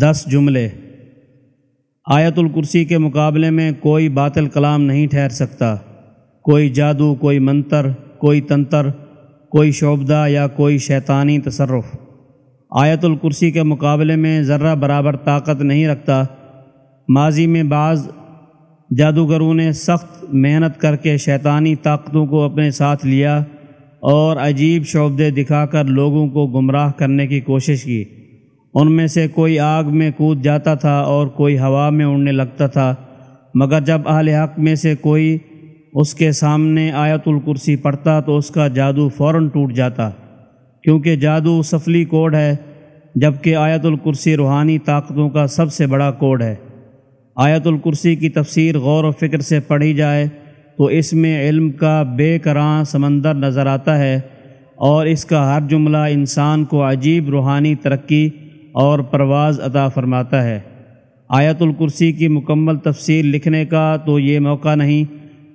دس جملے۔ آیت الکرسی کے مقابلے میں کوئی باطل کلام نہیں ٹھہر سکتا۔ کوئی جادو، کوئی منتر، کوئی تنتر، کوئی شعبدہ یا کوئی شیطانی تصرف۔ آیت الکرسی کے مقابلے میں ذرہ برابر طاقت نہیں رکھتا۔ ماضی میں بعض جادوگروں نے سخت محنت کر کے شیطانی طاقتوں کو اپنے ساتھ لیا اور عجیب شعبدے دکھا کر لوگوں کو گمراہ کرنے کی کوشش کی۔ ان میں سے کوئی آگ میں کود جاتا تھا اور کوئی ہوا میں اڑنے لگتا تھا، مگر جب اہل حق میں سے کوئی اس کے سامنے آیت الکرسی پڑھتا تو اس کا جادو فوراً ٹوٹ جاتا، کیونکہ جادو سفلی کوڈ ہے، جبکہ آیت الکرسی روحانی طاقتوں کا سب سے بڑا کوڈ ہے۔ آیت الکرسی کی تفسیر غور و فکر سے پڑھی جائے تو اس میں علم کا بے کراں سمندر نظر آتا ہے اور اس کا ہر جملہ انسان کو عجیب روحانی ترقی اور پرواز عطا فرماتا ہے۔ آیت الکرسی کی مکمل تفسیر لکھنے کا تو یہ موقع نہیں،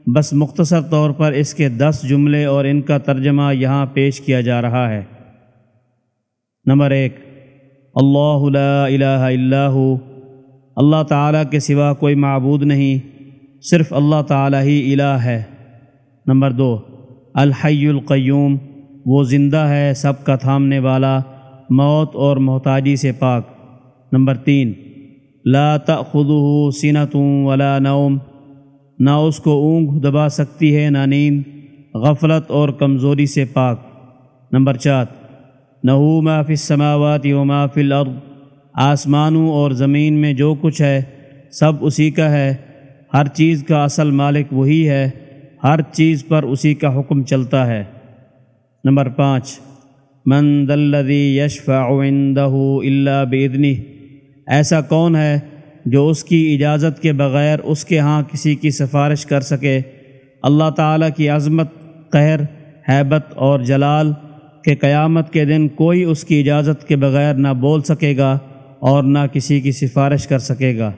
بس مختصر طور پر اس کے دس جملے اور ان کا ترجمہ یہاں پیش کیا جا رہا ہے۔ نمبر ایک، اللہ لا الہ الا ہو۔ اللہ تعالیٰ کے سوا کوئی معبود نہیں، صرف اللہ تعالیٰ ہی الہ ہے۔ نمبر دو، الحی القیوم، وہ زندہ ہے سب کا تھامنے والا۔ موت اور محتاجی سے پاک۔ نمبر تین، لا تأخذه سنة ولا نوم۔ نہ اس کو اونگ دبا سکتی ہے نہ نیند غفلت اور کمزوری سے پاک۔ نمبر چار نہ ما فی السماوات و ما فی الارض۔ آسمانوں اور زمین میں جو کچھ ہے، سب اسی کا ہے۔ ہر چیز کا اصل مالک وہی ہے۔ ہر چیز پر اسی کا حکم چلتا ہے۔ نمبر پانچ من دلدی یشفع عنده الا بیدنی ایسا کون ہے جو اس کی اجازت کے بغیر اس کے ہاں کسی کی سفارش کر سکے؟ اللہ تعالیٰ کی عظمت، قہر، حیبت اور جلال کہ قیامت کے دن کوئی اس کی اجازت کے بغیر نہ بول سکے گا اور نہ کسی کی سفارش کر سکے گا۔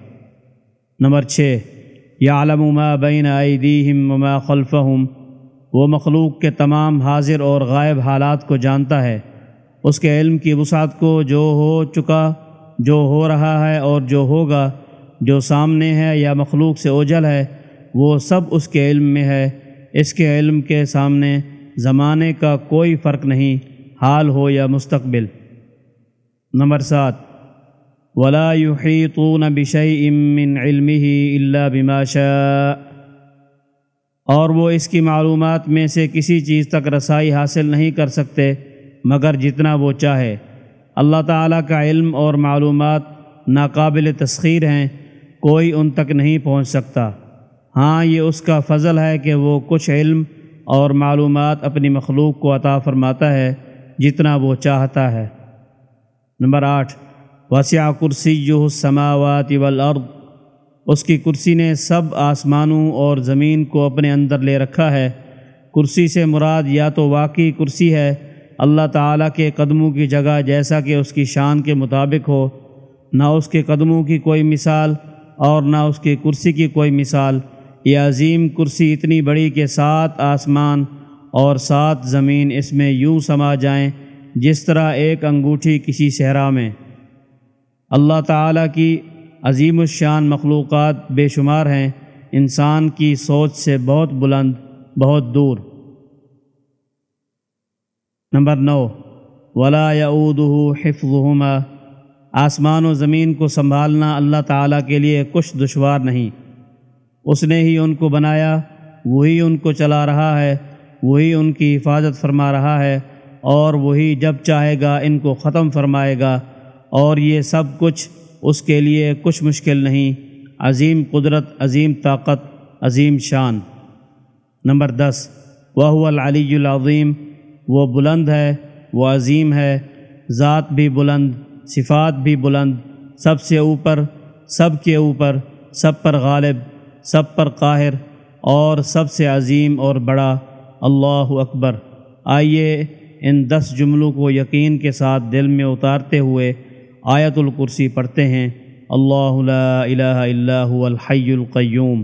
نمبر چھ یا علم ما بین ایدیہم وما خلفہم۔ وہ مخلوق کے تمام حاضر اور غائب حالات کو جانتا ہے۔ اس کے علم کی وسعت کو جو ہو چکا، جو ہو رہا ہے اور جو ہوگا، جو سامنے ہے یا مخلوق سے اوجل ہے، وہ سب اس کے علم میں ہے۔ اس کے علم کے سامنے زمانے کا کوئی فرق نہیں، حال ہو یا مستقبل۔ نمبر سات۔ ولا يحيطون بشيء من علمه الا بما شاء۔ اور وہ اس کی معلومات میں سے کسی چیز تک رسائی حاصل نہیں کر سکتے، مگر جتنا وہ چاہے۔ اللہ تعالیٰ کا علم اور معلومات ناقابل تسخیر ہیں، کوئی ان تک نہیں پہنچ سکتا۔ ہاں یہ اس کا فضل ہے کہ وہ کچھ علم اور معلومات اپنی مخلوق کو عطا فرماتا ہے جتنا وہ چاہتا ہے۔ نمبر آٹھ وسیع کرسی السماوات والارض اس کی کرسی نے سب آسمانوں اور زمین کو اپنے اندر لے رکھا ہے۔ کرسی سے مراد یا تو واقعی کرسی ہے، اللہ تعالیٰ کے قدموں کی جگہ جیسا کہ اس کی شان کے مطابق ہو۔ نہ اس کے قدموں کی کوئی مثال اور نہ اس کی کرسی کی کوئی مثال۔ یہ عظیم کرسی اتنی بڑی کہ سات آسمان اور سات زمین اس میں یوں سما جائیں جس طرح ایک انگوٹھی کسی صحرا میں۔ اللہ تعالیٰ کی عظیم الشان مخلوقات بے شمار ہیں، انسان کی سوچ سے بہت بلند، بہت دور۔ نمبر نو، ولا یعودہ حفظہما آسمان و زمین کو سنبھالنا اللہ تعالیٰ کے لیے کچھ دشوار نہیں۔ اس نے ہی ان کو بنایا، وہی ان کو چلا رہا ہے، وہی ان کی حفاظت فرما رہا ہے، اور وہی جب چاہے گا ان کو ختم فرمائے گا۔ اور یہ سب کچھ اس کے لیے کچھ مشکل نہیں۔ عظیم قدرت، عظیم طاقت، عظیم شان۔ نمبر دس وہ العلی العظیم۔ وہ بلند ہے، وہ عظیم ہے۔ ذات بھی بلند، صفات بھی بلند۔ سب سے اوپر، سب کے اوپر، سب پر غالب، سب پر قاہر۔ اور سب سے عظیم اور بڑا، اللہ اکبر۔ آئیے ان دس جملوں کو یقین کے ساتھ دل میں اتارتے ہوئے آیت الکرسی پڑھتے ہیں اللہ لا الہ الا هو الحی القیوم